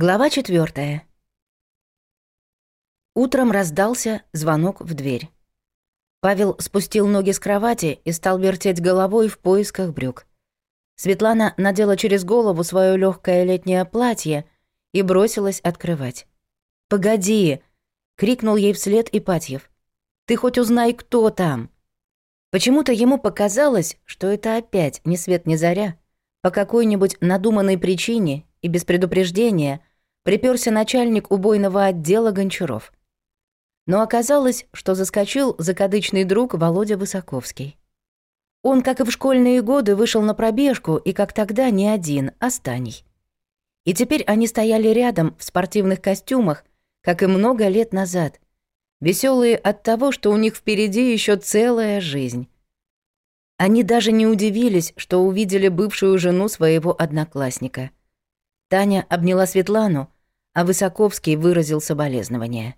Глава четвертая. Утром раздался звонок в дверь. Павел спустил ноги с кровати и стал вертеть головой в поисках брюк. Светлана надела через голову свое легкое летнее платье и бросилась открывать. «Погоди!» — крикнул ей вслед Ипатьев. «Ты хоть узнай, кто там!» Почему-то ему показалось, что это опять ни свет ни заря, по какой-нибудь надуманной причине и без предупреждения приперся начальник убойного отдела Гончаров. Но оказалось, что заскочил закадычный друг Володя Высоковский. Он, как и в школьные годы, вышел на пробежку, и как тогда не один, а с И теперь они стояли рядом в спортивных костюмах, как и много лет назад, веселые от того, что у них впереди еще целая жизнь. Они даже не удивились, что увидели бывшую жену своего одноклассника. Таня обняла Светлану, а Высоковский выразил соболезнование.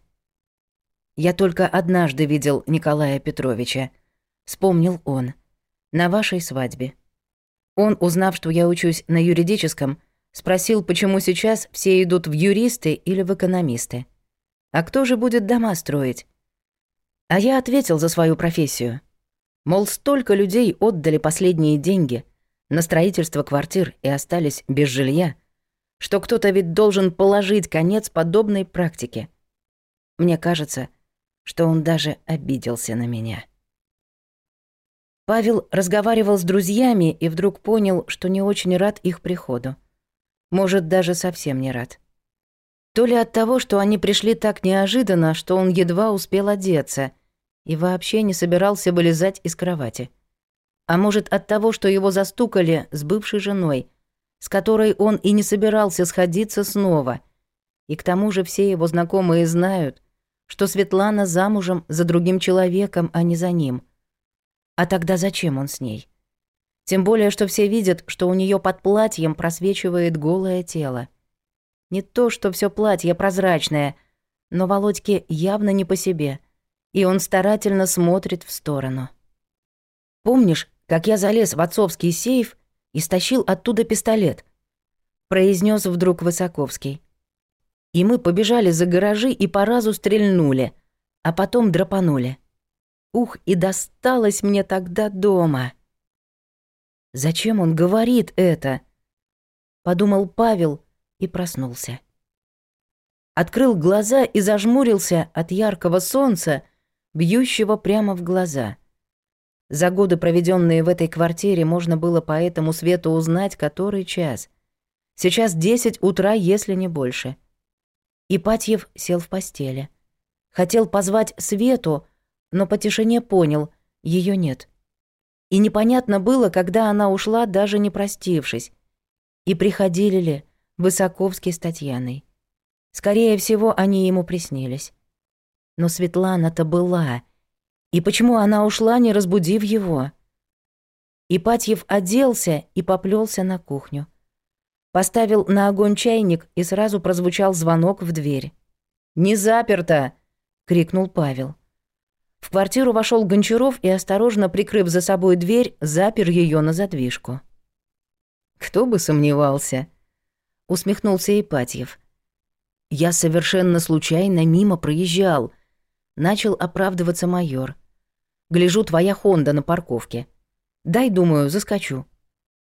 «Я только однажды видел Николая Петровича», — вспомнил он, — «на вашей свадьбе». Он, узнав, что я учусь на юридическом, спросил, почему сейчас все идут в юристы или в экономисты. «А кто же будет дома строить?» А я ответил за свою профессию. Мол, столько людей отдали последние деньги на строительство квартир и остались без жилья — что кто-то ведь должен положить конец подобной практике. Мне кажется, что он даже обиделся на меня. Павел разговаривал с друзьями и вдруг понял, что не очень рад их приходу. Может, даже совсем не рад. То ли от того, что они пришли так неожиданно, что он едва успел одеться и вообще не собирался вылезать из кровати. А может, от того, что его застукали с бывшей женой — с которой он и не собирался сходиться снова. И к тому же все его знакомые знают, что Светлана замужем за другим человеком, а не за ним. А тогда зачем он с ней? Тем более, что все видят, что у нее под платьем просвечивает голое тело. Не то, что все платье прозрачное, но Володьке явно не по себе, и он старательно смотрит в сторону. «Помнишь, как я залез в отцовский сейф и стащил оттуда пистолет», — произнес вдруг Высоковский. И мы побежали за гаражи и по разу стрельнули, а потом драпанули. Ух, и досталось мне тогда дома. «Зачем он говорит это?» — подумал Павел и проснулся. Открыл глаза и зажмурился от яркого солнца, бьющего прямо в глаза — за годы, проведенные в этой квартире, можно было по этому свету узнать, который час. Сейчас 10 утра, если не больше. Ипатьев сел в постели. Хотел позвать Свету, но по тишине понял, ее нет. И непонятно было, когда она ушла, даже не простившись. И приходили ли Высоковский с Татьяной. Скорее всего, они ему приснились. Но Светлана-то была — и почему она ушла, не разбудив его? Ипатьев оделся и поплелся на кухню. Поставил на огонь чайник, и сразу прозвучал звонок в дверь. «Не заперто!» — крикнул Павел. В квартиру вошел Гончаров и, осторожно прикрыв за собой дверь, запер ее на задвижку. «Кто бы сомневался!» — усмехнулся Ипатьев. «Я совершенно случайно мимо проезжал», — начал оправдываться майор. Гляжу, твоя Хонда на парковке. Дай, думаю, заскочу.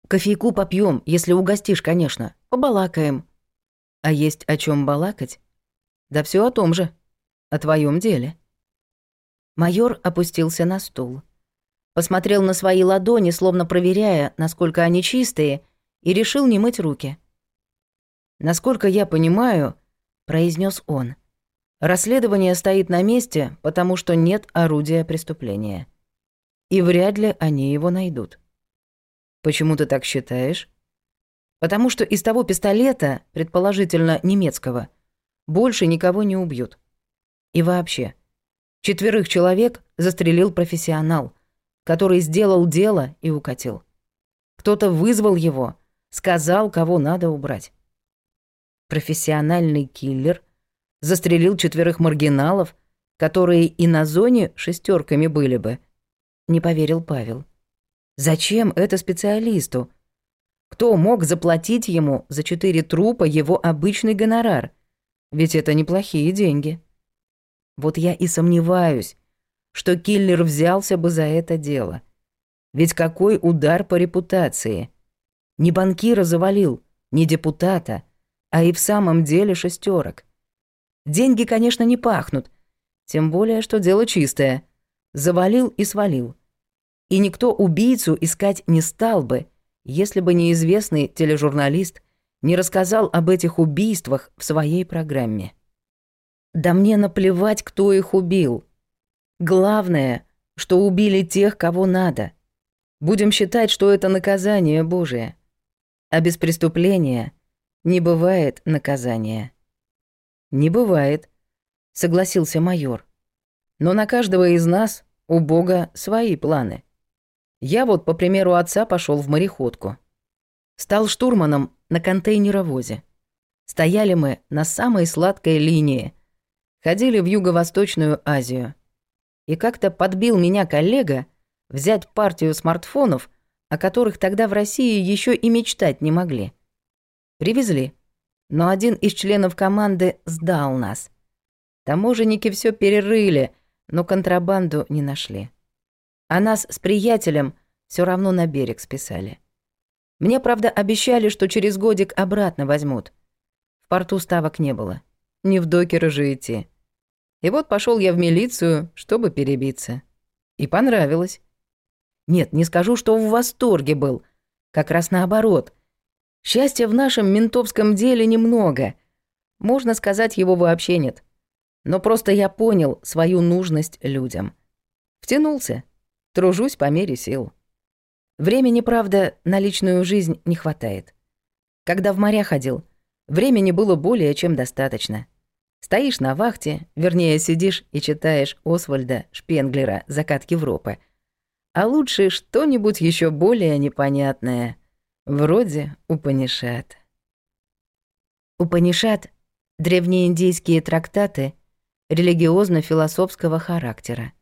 Кофейку попьем, если угостишь, конечно. Побалакаем. А есть о чем балакать? Да все о том же. О твоем деле. Майор опустился на стул. Посмотрел на свои ладони, словно проверяя, насколько они чистые, и решил не мыть руки. «Насколько я понимаю», — произнес он, — Расследование стоит на месте, потому что нет орудия преступления. И вряд ли они его найдут. Почему ты так считаешь? Потому что из того пистолета, предположительно немецкого, больше никого не убьют. И вообще, четверых человек застрелил профессионал, который сделал дело и укатил. Кто-то вызвал его, сказал, кого надо убрать. Профессиональный киллер – застрелил четверых маргиналов, которые и на зоне шестерками были бы. Не поверил Павел. Зачем это специалисту? Кто мог заплатить ему за четыре трупа его обычный гонорар? Ведь это неплохие деньги. Вот я и сомневаюсь, что киллер взялся бы за это дело. Ведь какой удар по репутации. Не банкира завалил, не депутата, а и в самом деле шестерок. Деньги, конечно, не пахнут. Тем более, что дело чистое. Завалил и свалил. И никто убийцу искать не стал бы, если бы неизвестный тележурналист не рассказал об этих убийствах в своей программе. Да мне наплевать, кто их убил. Главное, что убили тех, кого надо. Будем считать, что это наказание Божие. А без преступления не бывает наказания. «Не бывает», — согласился майор. «Но на каждого из нас у Бога свои планы. Я вот, по примеру отца, пошел в мореходку. Стал штурманом на контейнеровозе. Стояли мы на самой сладкой линии. Ходили в Юго-Восточную Азию. И как-то подбил меня коллега взять партию смартфонов, о которых тогда в России еще и мечтать не могли. Привезли но один из членов команды сдал нас. Таможенники все перерыли, но контрабанду не нашли. А нас с приятелем все равно на берег списали. Мне, правда, обещали, что через годик обратно возьмут. В порту ставок не было. Не в докеры же идти. И вот пошел я в милицию, чтобы перебиться. И понравилось. Нет, не скажу, что в восторге был. Как раз наоборот — Счастья в нашем ментовском деле немного. Можно сказать, его вообще нет. Но просто я понял свою нужность людям. Втянулся. Тружусь по мере сил. Времени, правда, на личную жизнь не хватает. Когда в моря ходил, времени было более чем достаточно. Стоишь на вахте, вернее, сидишь и читаешь Освальда Шпенглера «Закат Европы». А лучше что-нибудь еще более непонятное — Вроде Упанишат. Упанишат — древнеиндийские трактаты религиозно-философского характера.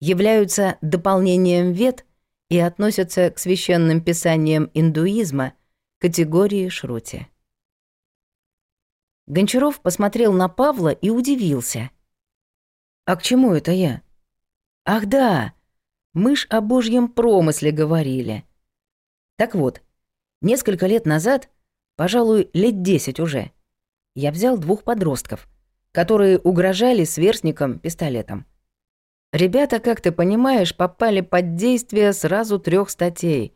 Являются дополнением вет и относятся к священным писаниям индуизма категории Шрути. Гончаров посмотрел на Павла и удивился. «А к чему это я?» «Ах да, мы ж о божьем промысле говорили. Так вот, Несколько лет назад, пожалуй, лет 10 уже, я взял двух подростков, которые угрожали сверстникам пистолетом. Ребята, как ты понимаешь, попали под действие сразу трех статей,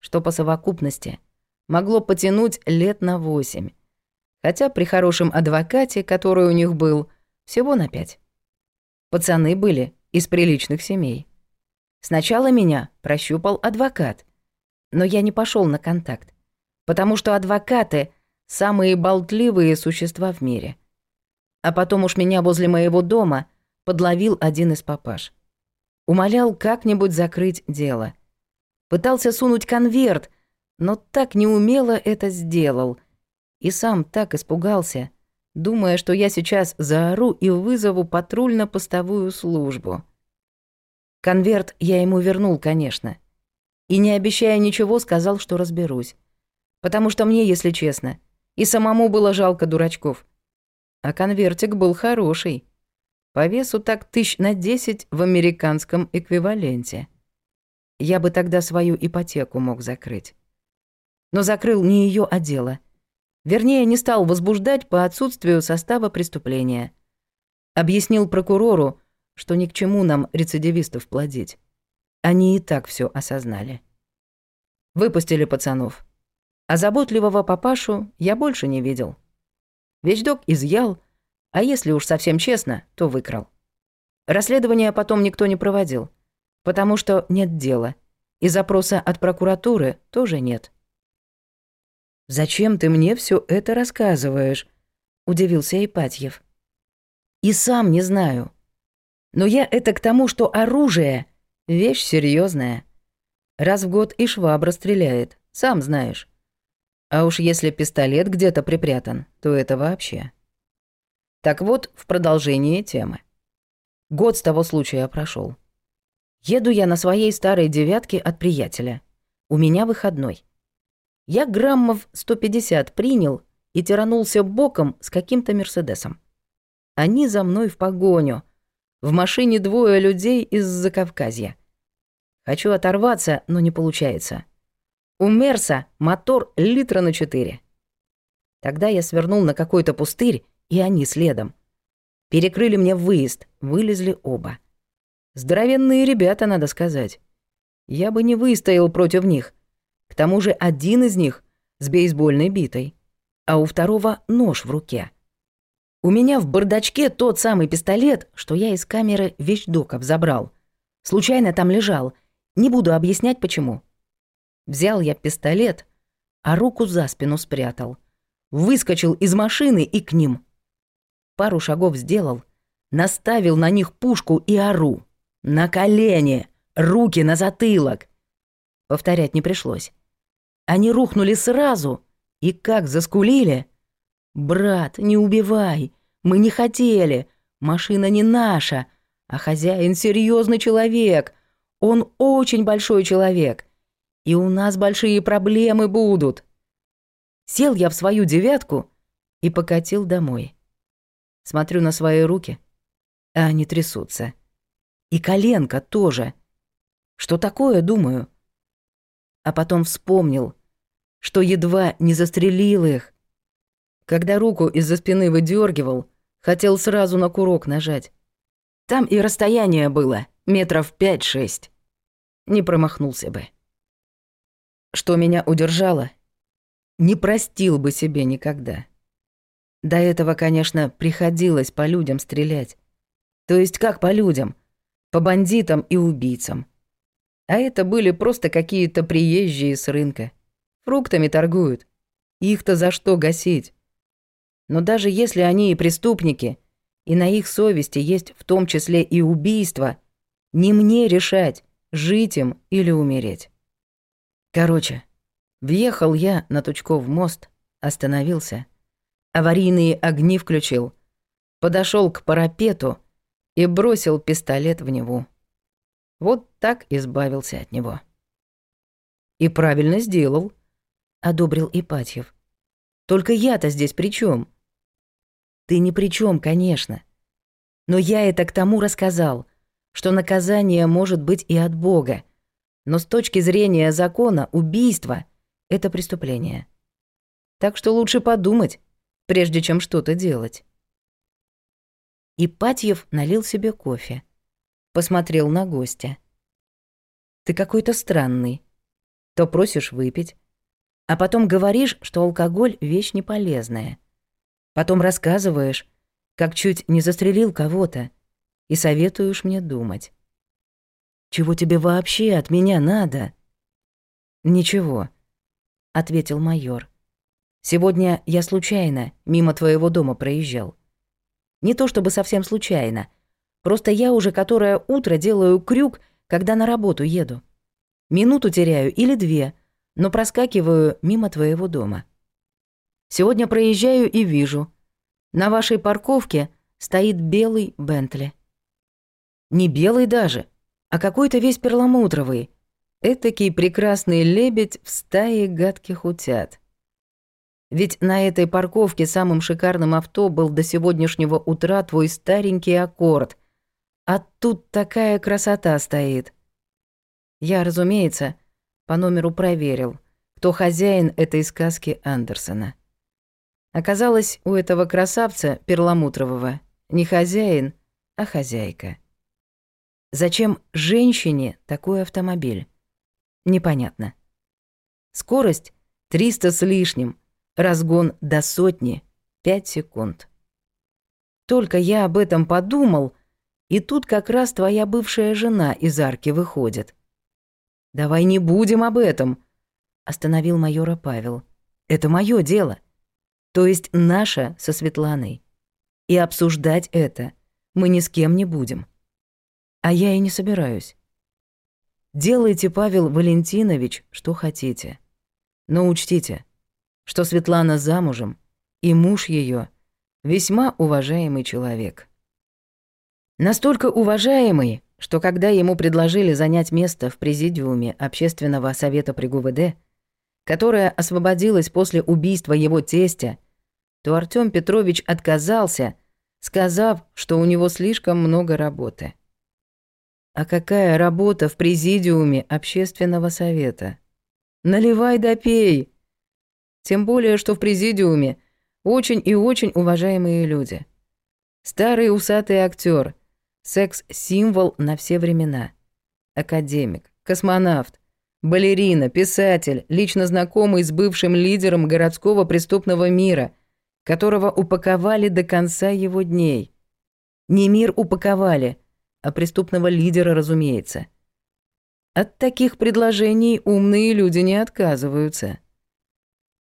что по совокупности могло потянуть лет на восемь, хотя при хорошем адвокате, который у них был, всего на пять. Пацаны были из приличных семей. Сначала меня прощупал адвокат, но я не пошел на контакт, потому что адвокаты – самые болтливые существа в мире. А потом уж меня возле моего дома подловил один из папаш. Умолял как-нибудь закрыть дело. Пытался сунуть конверт, но так неумело это сделал. И сам так испугался, думая, что я сейчас заору и вызову патрульно-постовую службу. Конверт я ему вернул, конечно – и не обещая ничего, сказал, что разберусь. Потому что мне, если честно, и самому было жалко дурачков. А конвертик был хороший. По весу так тысяч на десять в американском эквиваленте. Я бы тогда свою ипотеку мог закрыть. Но закрыл не ее, а дело. Вернее, не стал возбуждать по отсутствию состава преступления. Объяснил прокурору, что ни к чему нам рецидивистов плодить. Они и так все осознали. Выпустили пацанов. А заботливого папашу я больше не видел. Вещдок изъял, а если уж совсем честно, то выкрал. Расследование потом никто не проводил, потому что нет дела, и запроса от прокуратуры тоже нет. «Зачем ты мне все это рассказываешь?» – удивился Ипатьев. «И сам не знаю. Но я это к тому, что оружие Вещь серьезная. Раз в год и швабра стреляет, сам знаешь. А уж если пистолет где-то припрятан, то это вообще. Так вот, в продолжении темы. Год с того случая прошел. Еду я на своей старой девятке от приятеля. У меня выходной. Я граммов 150 принял и тиранулся боком с каким-то Мерседесом. Они за мной в погоню — в машине двое людей из Закавказья. Хочу оторваться, но не получается. У Мерса мотор литра на четыре. Тогда я свернул на какой-то пустырь, и они следом. Перекрыли мне выезд, вылезли оба. Здоровенные ребята, надо сказать. Я бы не выстоял против них. К тому же один из них с бейсбольной битой, а у второго нож в руке. У меня в бардачке тот самый пистолет, что я из камеры вещдоков забрал. Случайно там лежал. Не буду объяснять, почему. Взял я пистолет, а руку за спину спрятал. Выскочил из машины и к ним. Пару шагов сделал, наставил на них пушку и ору. На колени, руки на затылок. Повторять не пришлось. Они рухнули сразу, и как заскулили — «Брат, не убивай! Мы не хотели! Машина не наша! А хозяин серьезный человек! Он очень большой человек! И у нас большие проблемы будут!» Сел я в свою девятку и покатил домой. Смотрю на свои руки, а они трясутся. И коленка тоже. Что такое, думаю? А потом вспомнил, что едва не застрелил их, когда руку из-за спины выдергивал, хотел сразу на курок нажать. Там и расстояние было, метров пять-шесть. Не промахнулся бы. Что меня удержало? Не простил бы себе никогда. До этого, конечно, приходилось по людям стрелять. То есть как по людям? По бандитам и убийцам. А это были просто какие-то приезжие с рынка. Фруктами торгуют. Их-то за что гасить? Но даже если они и преступники, и на их совести есть в том числе и убийство, не мне решать, жить им или умереть. Короче, въехал я на Тучков мост, остановился, аварийные огни включил, подошел к парапету и бросил пистолет в него. Вот так избавился от него. И правильно сделал, одобрил Ипатьев. Только я-то здесь при чем? Ты ни при чем, конечно. Но я это к тому рассказал, что наказание может быть и от Бога. Но с точки зрения закона убийство — это преступление. Так что лучше подумать, прежде чем что-то делать. Ипатьев налил себе кофе. Посмотрел на гостя. «Ты какой-то странный. То просишь выпить, а потом говоришь, что алкоголь — вещь неполезная. Потом рассказываешь, как чуть не застрелил кого-то, и советуешь мне думать. «Чего тебе вообще от меня надо?» «Ничего», — ответил майор. «Сегодня я случайно мимо твоего дома проезжал. Не то чтобы совсем случайно, просто я уже которое утро делаю крюк, когда на работу еду. Минуту теряю или две, но проскакиваю мимо твоего дома. Сегодня проезжаю и вижу. На вашей парковке стоит белый Бентли. Не белый даже, а какой-то весь перламутровый. Этакий прекрасный лебедь в стае гадких утят. Ведь на этой парковке самым шикарным авто был до сегодняшнего утра твой старенький аккорд. А тут такая красота стоит. Я, разумеется, по номеру проверил, кто хозяин этой сказки Андерсона. Оказалось, у этого красавца перламутрового не хозяин, а хозяйка. Зачем женщине такой автомобиль? Непонятно. Скорость 300 с лишним, разгон до сотни, 5 секунд. Только я об этом подумал, и тут как раз твоя бывшая жена из арки выходит. «Давай не будем об этом», — остановил майора Павел. «Это мое дело то есть наша со Светланой. И обсуждать это мы ни с кем не будем. А я и не собираюсь. Делайте, Павел Валентинович, что хотите. Но учтите, что Светлана замужем, и муж ее весьма уважаемый человек. Настолько уважаемый, что когда ему предложили занять место в президиуме Общественного совета при ГУВД, которое освободилось после убийства его тестя то Артём Петрович отказался, сказав, что у него слишком много работы. А какая работа в президиуме общественного совета? Наливай да пей! Тем более, что в президиуме очень и очень уважаемые люди. Старый усатый актер, секс-символ на все времена, академик, космонавт, балерина, писатель, лично знакомый с бывшим лидером городского преступного мира – которого упаковали до конца его дней. Не мир упаковали, а преступного лидера, разумеется. От таких предложений умные люди не отказываются.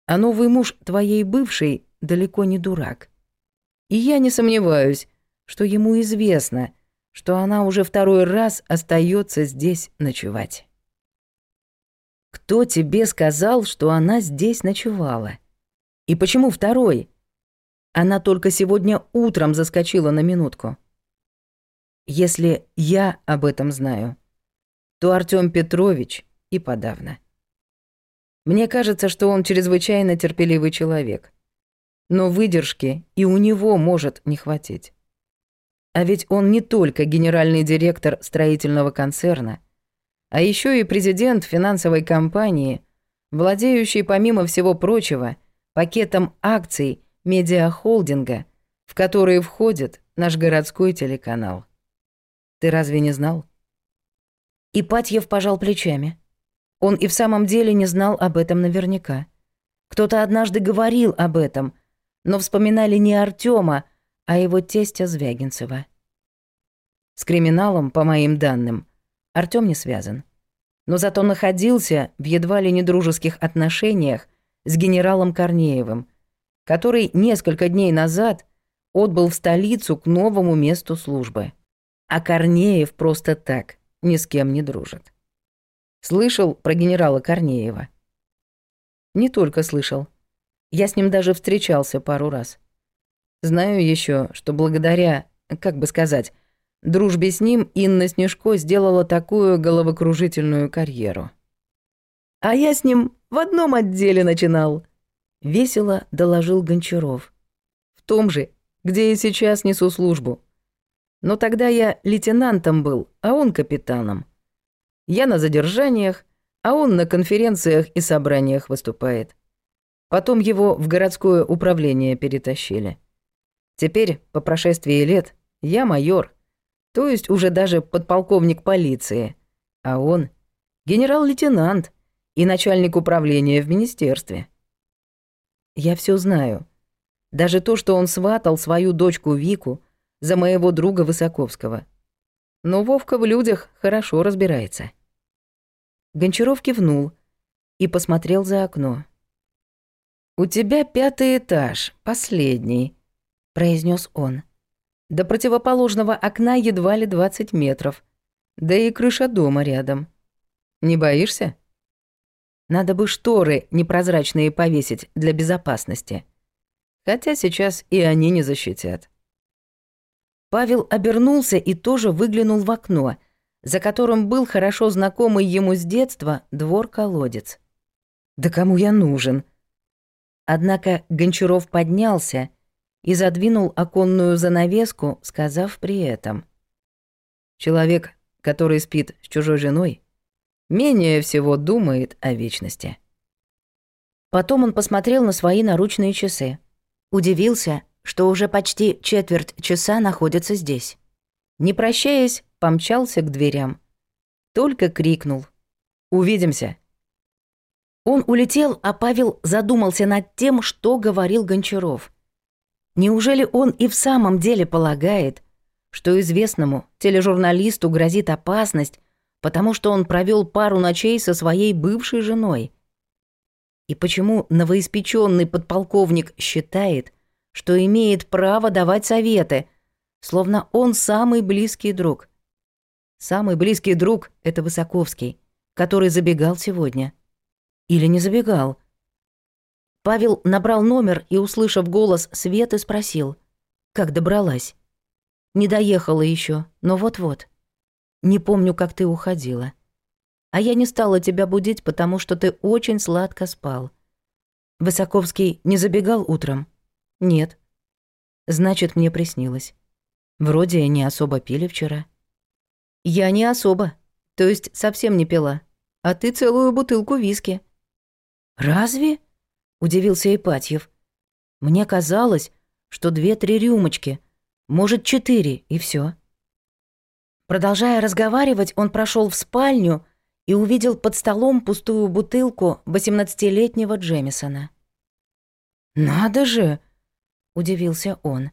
А новый муж твоей бывшей далеко не дурак. И я не сомневаюсь, что ему известно, что она уже второй раз остается здесь ночевать. Кто тебе сказал, что она здесь ночевала? И почему второй? Она только сегодня утром заскочила на минутку. Если я об этом знаю, то Артём Петрович и подавно. Мне кажется, что он чрезвычайно терпеливый человек. Но выдержки и у него может не хватить. А ведь он не только генеральный директор строительного концерна, а ещё и президент финансовой компании, владеющий, помимо всего прочего, пакетом акций медиахолдинга, в которые входит наш городской телеканал. Ты разве не знал? Ипатьев пожал плечами. Он и в самом деле не знал об этом наверняка. Кто-то однажды говорил об этом, но вспоминали не Артема, а его тестя Звягинцева. С криминалом, по моим данным, Артём не связан. Но зато находился в едва ли не дружеских отношениях с генералом Корнеевым – который несколько дней назад отбыл в столицу к новому месту службы. А Корнеев просто так, ни с кем не дружит. Слышал про генерала Корнеева? Не только слышал. Я с ним даже встречался пару раз. Знаю еще, что благодаря, как бы сказать, дружбе с ним Инна Снежко сделала такую головокружительную карьеру. А я с ним в одном отделе начинал —— весело доложил Гончаров. «В том же, где и сейчас несу службу. Но тогда я лейтенантом был, а он капитаном. Я на задержаниях, а он на конференциях и собраниях выступает. Потом его в городское управление перетащили. Теперь, по прошествии лет, я майор, то есть уже даже подполковник полиции, а он — генерал-лейтенант и начальник управления в министерстве». Я все знаю. Даже то, что он сватал свою дочку Вику за моего друга Высоковского. Но Вовка в людях хорошо разбирается. Гончаров кивнул и посмотрел за окно. «У тебя пятый этаж, последний», — произнес он. «До противоположного окна едва ли 20 метров, да и крыша дома рядом. Не боишься?» Надо бы шторы непрозрачные повесить для безопасности. Хотя сейчас и они не защитят. Павел обернулся и тоже выглянул в окно, за которым был хорошо знакомый ему с детства двор-колодец. «Да кому я нужен?» Однако Гончаров поднялся и задвинул оконную занавеску, сказав при этом. «Человек, который спит с чужой женой, менее всего думает о вечности. Потом он посмотрел на свои наручные часы. Удивился, что уже почти четверть часа находится здесь. Не прощаясь, помчался к дверям. Только крикнул. «Увидимся!» Он улетел, а Павел задумался над тем, что говорил Гончаров. Неужели он и в самом деле полагает, что известному тележурналисту грозит опасность, потому что он провел пару ночей со своей бывшей женой. И почему новоиспеченный подполковник считает, что имеет право давать советы, словно он самый близкий друг? Самый близкий друг — это Высоковский, который забегал сегодня. Или не забегал. Павел набрал номер и, услышав голос Светы, спросил, как добралась. Не доехала еще, но вот-вот. Не помню, как ты уходила. А я не стала тебя будить, потому что ты очень сладко спал. Высоковский не забегал утром? Нет. Значит, мне приснилось. Вроде не особо пили вчера. Я не особо. То есть совсем не пила. А ты целую бутылку виски. Разве? Удивился Ипатьев. Мне казалось, что две-три рюмочки, может, четыре, и все. Продолжая разговаривать, он прошел в спальню и увидел под столом пустую бутылку 18-летнего Джемисона. «Надо же!» — удивился он.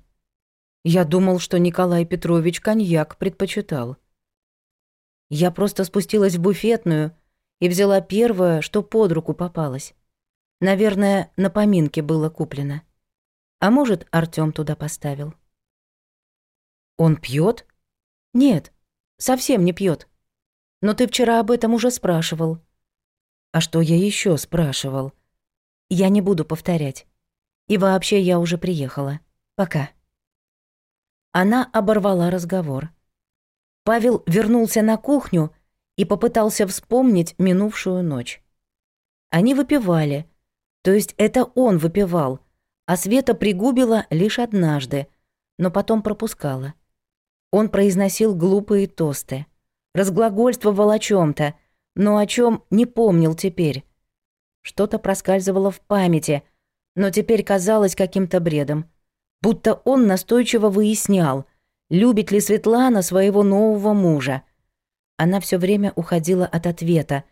«Я думал, что Николай Петрович коньяк предпочитал». Я просто спустилась в буфетную и взяла первое, что под руку попалось. Наверное, на поминке было куплено. А может, Артём туда поставил. «Он пьет? «Нет», Совсем не пьет. Но ты вчера об этом уже спрашивал. А что я еще спрашивал? Я не буду повторять. И вообще я уже приехала. Пока. Она оборвала разговор. Павел вернулся на кухню и попытался вспомнить минувшую ночь. Они выпивали, то есть это он выпивал, а Света пригубила лишь однажды, но потом пропускала. Он произносил глупые тосты, разглагольствовал о чем то но о чем не помнил теперь. Что-то проскальзывало в памяти, но теперь казалось каким-то бредом. Будто он настойчиво выяснял, любит ли Светлана своего нового мужа. Она все время уходила от ответа.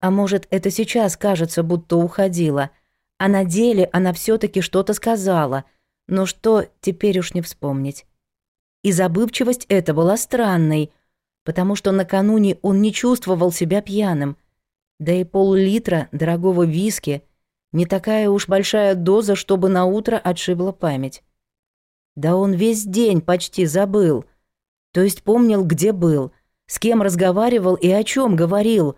А может, это сейчас кажется, будто уходила. А на деле она все таки что-то сказала, но что теперь уж не вспомнить и забывчивость эта была странной, потому что накануне он не чувствовал себя пьяным. Да и пол-литра дорогого виски — не такая уж большая доза, чтобы на утро отшибла память. Да он весь день почти забыл, то есть помнил, где был, с кем разговаривал и о чем говорил,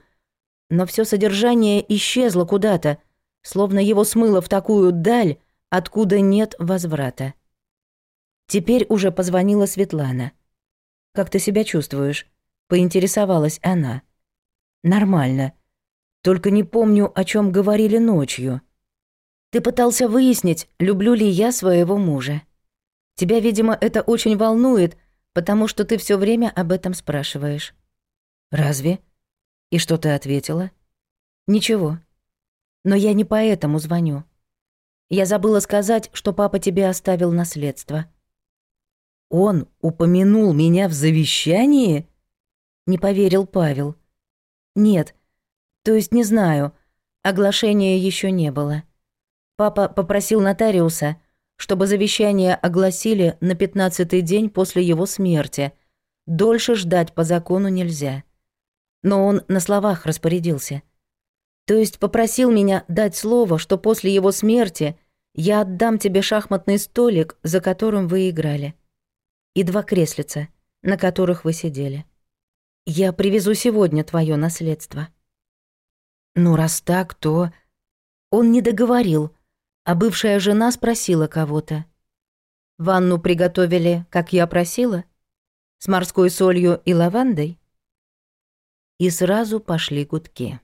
но все содержание исчезло куда-то, словно его смыло в такую даль, откуда нет возврата. Теперь уже позвонила Светлана. «Как ты себя чувствуешь?» — поинтересовалась она. «Нормально. Только не помню, о чем говорили ночью. Ты пытался выяснить, люблю ли я своего мужа. Тебя, видимо, это очень волнует, потому что ты все время об этом спрашиваешь». «Разве?» «И что ты ответила?» «Ничего. Но я не поэтому звоню. Я забыла сказать, что папа тебе оставил наследство». «Он упомянул меня в завещании?» — не поверил Павел. «Нет, то есть не знаю, оглашения еще не было. Папа попросил нотариуса, чтобы завещание огласили на пятнадцатый день после его смерти. Дольше ждать по закону нельзя». Но он на словах распорядился. То есть попросил меня дать слово, что после его смерти я отдам тебе шахматный столик, за которым вы играли и два креслица, на которых вы сидели. Я привезу сегодня твое наследство». «Ну, раз так, то...» Он не договорил, а бывшая жена спросила кого-то. «Ванну приготовили, как я просила? С морской солью и лавандой?» И сразу пошли гудки.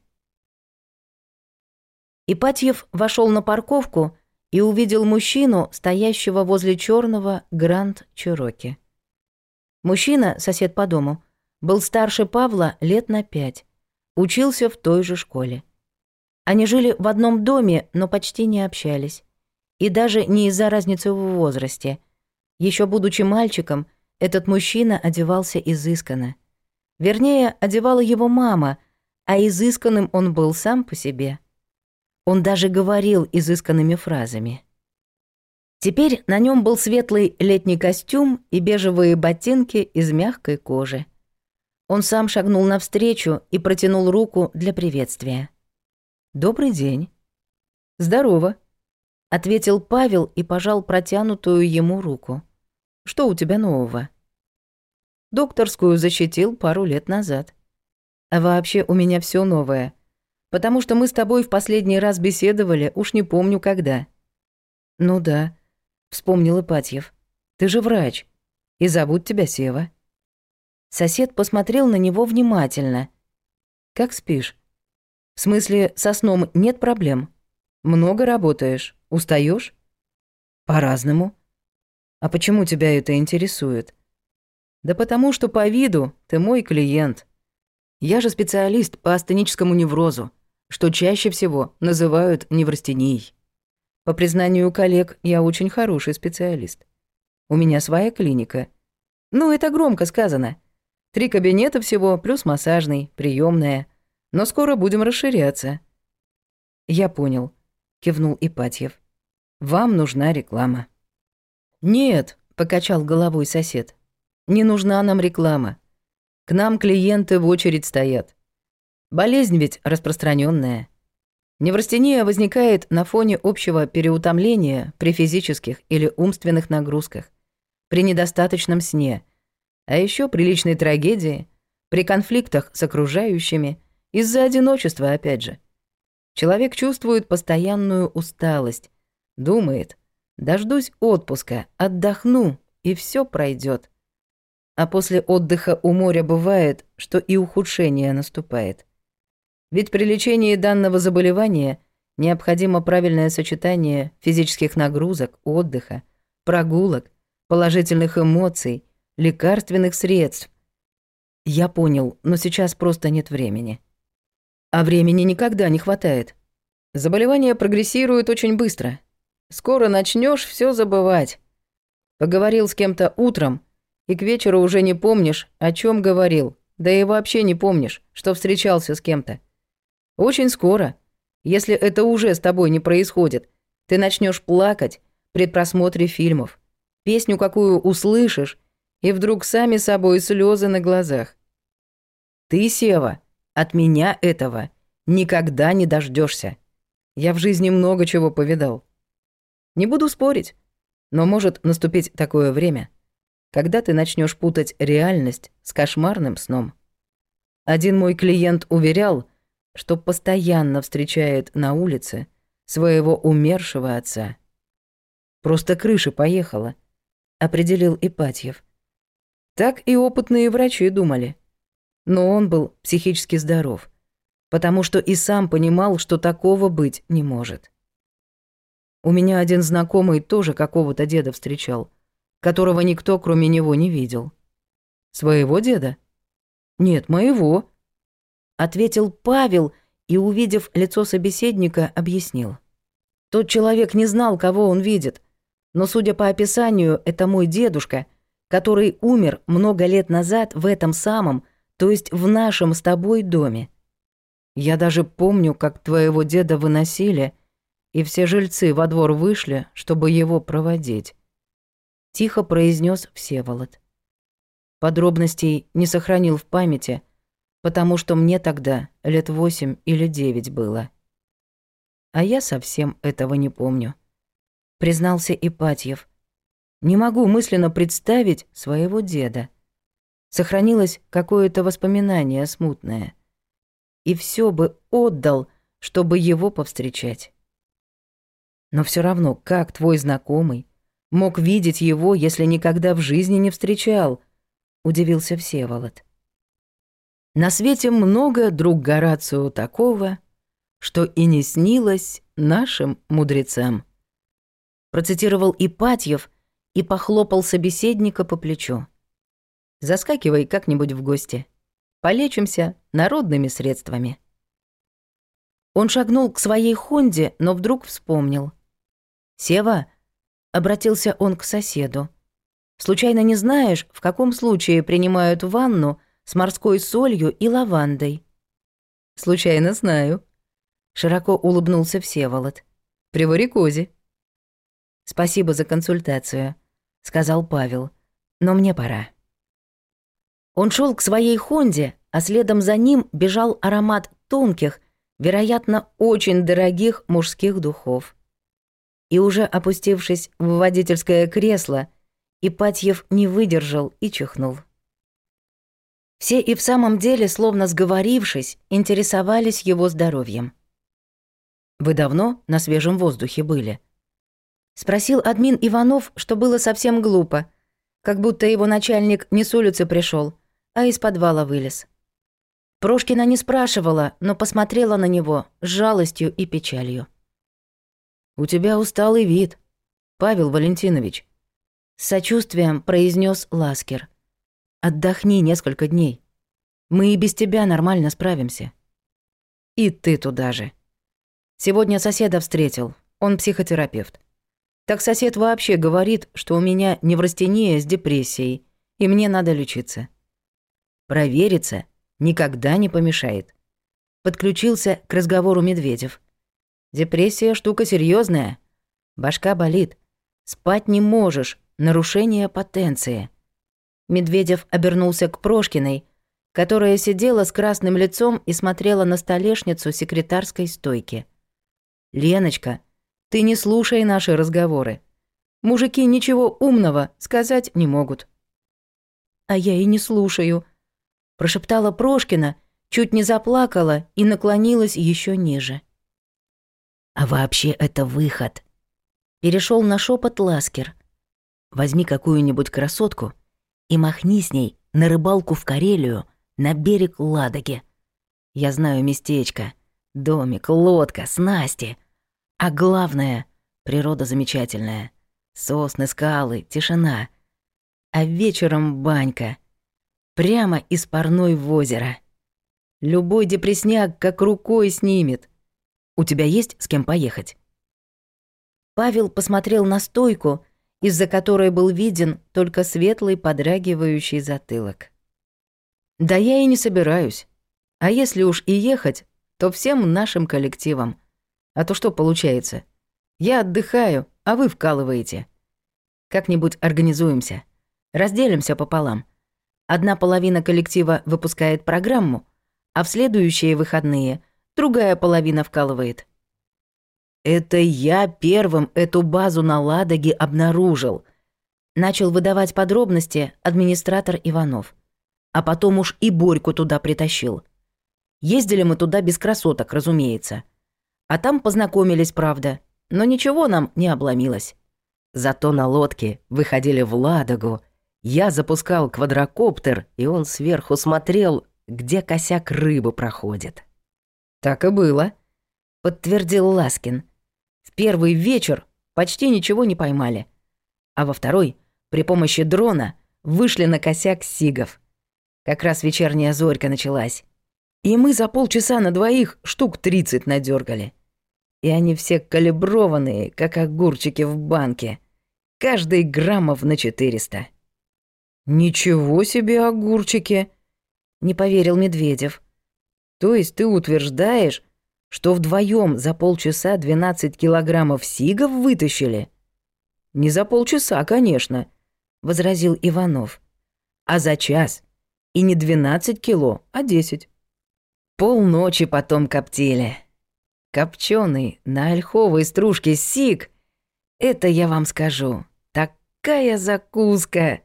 Ипатьев вошел на парковку и увидел мужчину, стоящего возле черного Гранд Чироки. Мужчина, сосед по дому, был старше Павла лет на пять, учился в той же школе. Они жили в одном доме, но почти не общались. И даже не из-за разницы в возрасте. Еще будучи мальчиком, этот мужчина одевался изысканно. Вернее, одевала его мама, а изысканным он был сам по себе – он даже говорил изысканными фразами. Теперь на нем был светлый летний костюм и бежевые ботинки из мягкой кожи. Он сам шагнул навстречу и протянул руку для приветствия. «Добрый день». «Здорово», — ответил Павел и пожал протянутую ему руку. «Что у тебя нового?» «Докторскую защитил пару лет назад». «А вообще у меня все новое», потому что мы с тобой в последний раз беседовали, уж не помню когда». «Ну да», — вспомнил Ипатьев. «Ты же врач. И зовут тебя Сева». Сосед посмотрел на него внимательно. «Как спишь?» «В смысле, со сном нет проблем? Много работаешь? Устаешь? «По-разному». «А почему тебя это интересует?» «Да потому что по виду ты мой клиент. Я же специалист по астеническому неврозу что чаще всего называют неврастенией. По признанию коллег, я очень хороший специалист. У меня своя клиника. Ну, это громко сказано. Три кабинета всего, плюс массажный, приемная. Но скоро будем расширяться. Я понял, кивнул Ипатьев. Вам нужна реклама. Нет, покачал головой сосед. Не нужна нам реклама. К нам клиенты в очередь стоят. Болезнь ведь распространенная. Неврастения возникает на фоне общего переутомления при физических или умственных нагрузках, при недостаточном сне, а еще при личной трагедии, при конфликтах с окружающими, из-за одиночества опять же. Человек чувствует постоянную усталость, думает, дождусь отпуска, отдохну, и все пройдет. А после отдыха у моря бывает, что и ухудшение наступает. Ведь при лечении данного заболевания необходимо правильное сочетание физических нагрузок, отдыха, прогулок, положительных эмоций, лекарственных средств. Я понял, но сейчас просто нет времени. А времени никогда не хватает. Заболевание прогрессирует очень быстро. Скоро начнешь все забывать. Поговорил с кем-то утром, и к вечеру уже не помнишь, о чем говорил, да и вообще не помнишь, что встречался с кем-то. Очень скоро. Если это уже с тобой не происходит, ты начнешь плакать при просмотре фильмов. Песню какую услышишь, и вдруг сами собой слезы на глазах. Ты, Сева, от меня этого никогда не дождешься. Я в жизни много чего повидал. Не буду спорить, но может наступить такое время, когда ты начнешь путать реальность с кошмарным сном. Один мой клиент уверял, что постоянно встречает на улице своего умершего отца. Просто крыша поехала, определил Ипатьев. Так и опытные врачи думали. Но он был психически здоров, потому что и сам понимал, что такого быть не может. У меня один знакомый тоже какого-то деда встречал, которого никто, кроме него, не видел. Своего деда? Нет, моего, ответил Павел и, увидев лицо собеседника, объяснил. Тот человек не знал, кого он видит, но, судя по описанию, это мой дедушка, который умер много лет назад в этом самом, то есть в нашем с тобой доме. Я даже помню, как твоего деда выносили, и все жильцы во двор вышли, чтобы его проводить. Тихо произнес Всеволод. Подробностей не сохранил в памяти, потому что мне тогда лет восемь или девять было. А я совсем этого не помню. Признался Ипатьев. Не могу мысленно представить своего деда. Сохранилось какое-то воспоминание смутное. И все бы отдал, чтобы его повстречать. Но все равно, как твой знакомый мог видеть его, если никогда в жизни не встречал? Удивился Всеволод. На свете много, друг Горацио, такого, что и не снилось нашим мудрецам. Процитировал Ипатьев и похлопал собеседника по плечу. Заскакивай как-нибудь в гости. Полечимся народными средствами. Он шагнул к своей Хонде, но вдруг вспомнил. «Сева», — обратился он к соседу, — «случайно не знаешь, в каком случае принимают ванну, — с морской солью и лавандой. Случайно знаю. Широко улыбнулся Всеволод. При варикозе. Спасибо за консультацию, сказал Павел. Но мне пора. Он шел к своей Хонде, а следом за ним бежал аромат тонких, вероятно, очень дорогих мужских духов. И уже опустившись в водительское кресло, Ипатьев не выдержал и чихнул. Все и в самом деле, словно сговорившись, интересовались его здоровьем. «Вы давно на свежем воздухе были?» Спросил админ Иванов, что было совсем глупо, как будто его начальник не с улицы пришел, а из подвала вылез. Прошкина не спрашивала, но посмотрела на него с жалостью и печалью. «У тебя усталый вид, Павел Валентинович», — с сочувствием произнес Ласкер — Отдохни несколько дней. Мы и без тебя нормально справимся. И ты туда же. Сегодня соседа встретил. Он психотерапевт. Так сосед вообще говорит, что у меня неврастения с депрессией, и мне надо лечиться. Провериться никогда не помешает. Подключился к разговору Медведев. Депрессия штука серьезная. Башка болит. Спать не можешь. Нарушение потенции. Медведев обернулся к Прошкиной, которая сидела с красным лицом и смотрела на столешницу секретарской стойки. «Леночка, ты не слушай наши разговоры. Мужики ничего умного сказать не могут». «А я и не слушаю», – прошептала Прошкина, чуть не заплакала и наклонилась еще ниже. «А вообще это выход», – перешел на шепот Ласкер. «Возьми какую-нибудь красотку – и махни с ней на рыбалку в Карелию, на берег Ладоги. Я знаю местечко, домик, лодка, снасти. А главное, природа замечательная. Сосны, скалы, тишина. А вечером банька. Прямо из парной в озеро. Любой депресняк как рукой снимет. У тебя есть с кем поехать?» Павел посмотрел на стойку, из-за которой был виден только светлый подрагивающий затылок. «Да я и не собираюсь. А если уж и ехать, то всем нашим коллективам. А то что получается? Я отдыхаю, а вы вкалываете. Как-нибудь организуемся. Разделимся пополам. Одна половина коллектива выпускает программу, а в следующие выходные другая половина вкалывает. Это я первым эту базу на Ладоге обнаружил. Начал выдавать подробности администратор Иванов. А потом уж и Борьку туда притащил. Ездили мы туда без красоток, разумеется. А там познакомились, правда, но ничего нам не обломилось. Зато на лодке выходили в Ладогу. Я запускал квадрокоптер, и он сверху смотрел, где косяк рыбы проходит. «Так и было», — подтвердил Ласкин. В первый вечер почти ничего не поймали, а во второй, при помощи дрона, вышли на косяк сигов. Как раз вечерняя зорька началась. И мы за полчаса на двоих штук 30 надергали. И они все калиброванные, как огурчики в банке. Каждый граммов на 400. «Ничего себе огурчики!» — не поверил Медведев. «То есть ты утверждаешь, что вдвоем за полчаса 12 килограммов сигов вытащили. «Не за полчаса, конечно», — возразил Иванов. «А за час. И не 12 кило, а 10». Полночи потом коптили. Копченый на ольховой стружке сиг — это я вам скажу, такая закуска!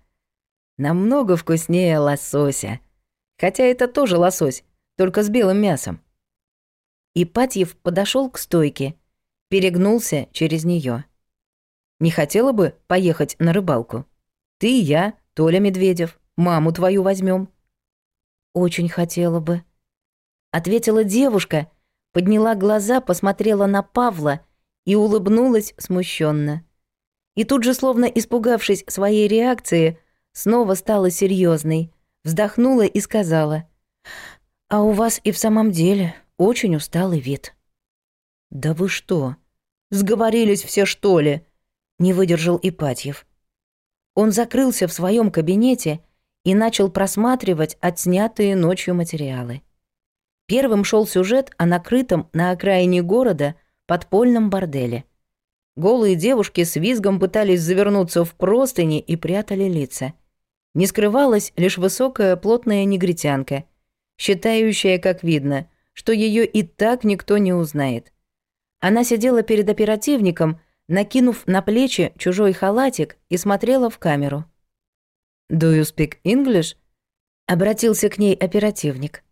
Намного вкуснее лосося. Хотя это тоже лосось, только с белым мясом. Ипатьев подошел к стойке, перегнулся через нее. «Не хотела бы поехать на рыбалку? Ты и я, Толя Медведев, маму твою возьмем. «Очень хотела бы», — ответила девушка, подняла глаза, посмотрела на Павла и улыбнулась смущенно. И тут же, словно испугавшись своей реакции, снова стала серьезной, вздохнула и сказала, «А у вас и в самом деле очень усталый вид. «Да вы что? Сговорились все, что ли?» — не выдержал Ипатьев. Он закрылся в своем кабинете и начал просматривать отснятые ночью материалы. Первым шел сюжет о накрытом на окраине города подпольном борделе. Голые девушки с визгом пытались завернуться в простыни и прятали лица. Не скрывалась лишь высокая плотная негритянка, считающая, как видно, что ее и так никто не узнает. Она сидела перед оперативником, накинув на плечи чужой халатик и смотрела в камеру. «Do you speak English?» — обратился к ней оперативник.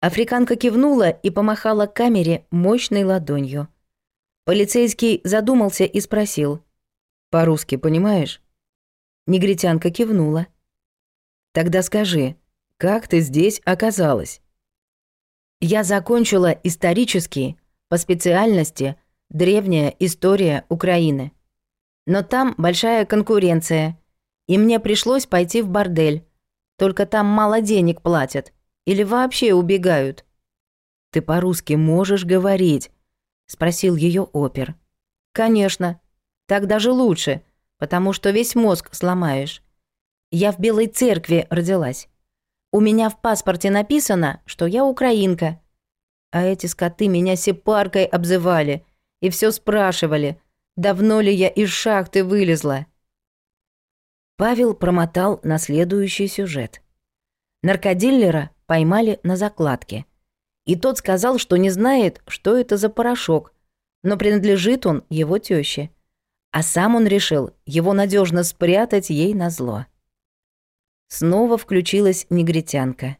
Африканка кивнула и помахала камере мощной ладонью. Полицейский задумался и спросил. «По-русски понимаешь?» Негритянка кивнула. «Тогда скажи, как ты здесь оказалась?» Я закончила исторический по специальности «Древняя история Украины». Но там большая конкуренция, и мне пришлось пойти в бордель. Только там мало денег платят или вообще убегают. «Ты по-русски можешь говорить?» – спросил ее опер. «Конечно. Так даже лучше, потому что весь мозг сломаешь. Я в Белой церкви родилась. У меня в паспорте написано, что я украинка. А эти скоты меня сепаркой обзывали и все спрашивали, давно ли я из шахты вылезла. Павел промотал на следующий сюжет. Наркодиллера поймали на закладке. И тот сказал, что не знает, что это за порошок, но принадлежит он его теще, А сам он решил его надежно спрятать ей на зло. Снова включилась негритянка.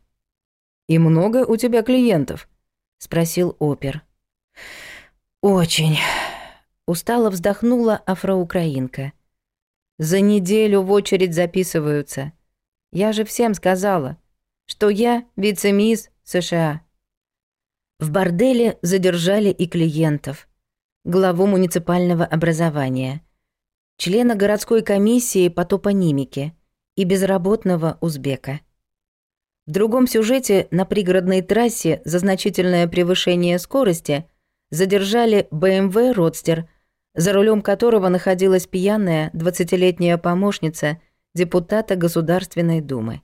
«И много у тебя клиентов?» — спросил опер. «Очень». Устало вздохнула афроукраинка. «За неделю в очередь записываются. Я же всем сказала, что я вице-мисс США». В борделе задержали и клиентов. Главу муниципального образования. Члена городской комиссии по топонимике – и безработного узбека. В другом сюжете на пригородной трассе за значительное превышение скорости задержали BMW эм «Родстер», за рулем которого находилась пьяная 20-летняя помощница депутата Государственной Думы.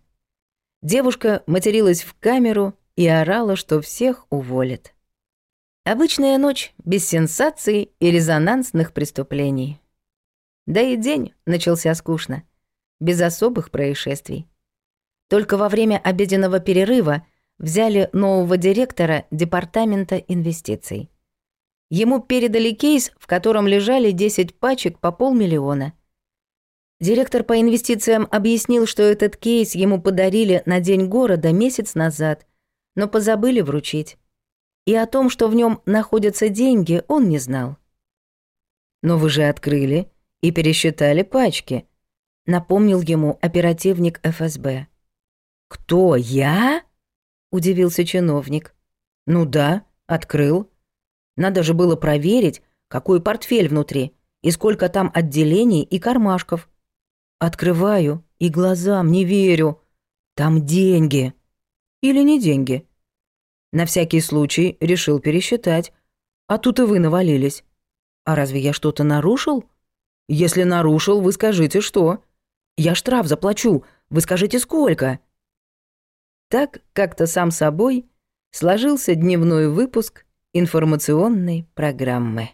Девушка материлась в камеру и орала, что всех уволит. Обычная ночь без сенсаций и резонансных преступлений. Да и день начался скучно без особых происшествий. Только во время обеденного перерыва взяли нового директора Департамента инвестиций. Ему передали кейс, в котором лежали 10 пачек по полмиллиона. Директор по инвестициям объяснил, что этот кейс ему подарили на День города месяц назад, но позабыли вручить. И о том, что в нем находятся деньги, он не знал. «Но вы же открыли и пересчитали пачки», напомнил ему оперативник ФСБ. «Кто, я?» – удивился чиновник. «Ну да, открыл. Надо же было проверить, какой портфель внутри и сколько там отделений и кармашков. Открываю и глазам не верю. Там деньги. Или не деньги?» На всякий случай решил пересчитать. А тут и вы навалились. А разве я что-то нарушил? Если нарушил, вы скажите, что. Я штраф заплачу, вы скажите сколько?» Так как-то сам собой сложился дневной выпуск информационной программы.